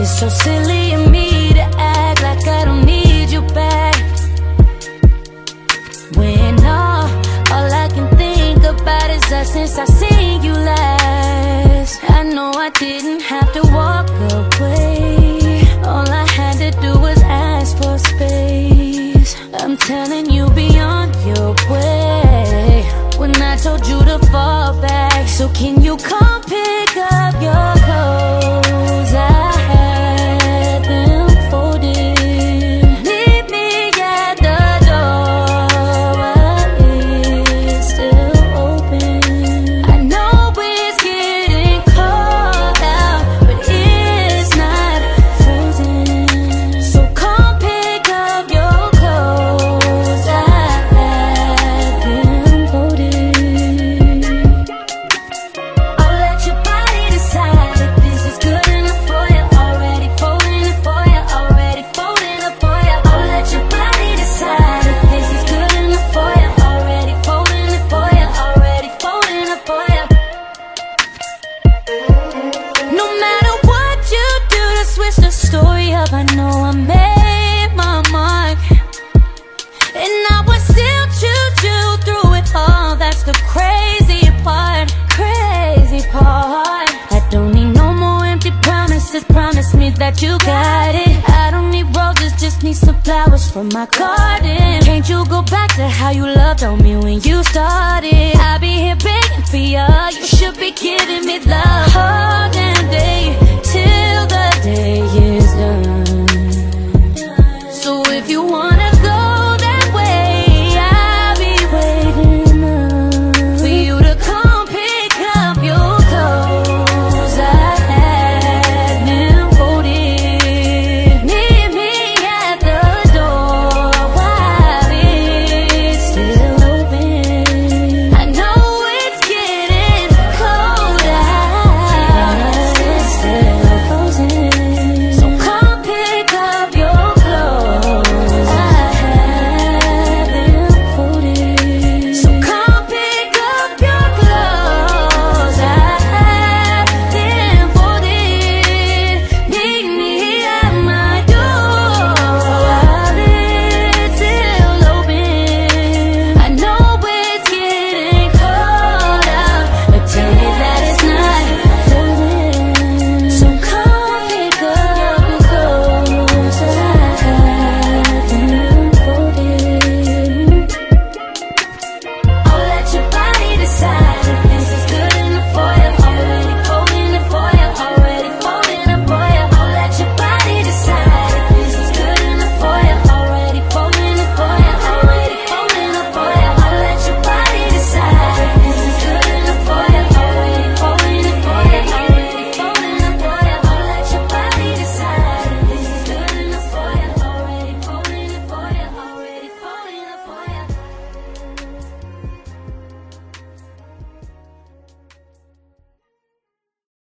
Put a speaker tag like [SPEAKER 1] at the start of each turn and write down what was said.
[SPEAKER 1] It's so silly of me to act like I don't need you back. When all, all I can think about is us since I seen you last. I know I didn't have to walk away. All I had to do was ask for space. I'm telling you, be You got it. I don't need roses, just need some flowers from my garden. Can't you go back to how you loved on me when you started? I'll be here begging for you. You should be giving me love.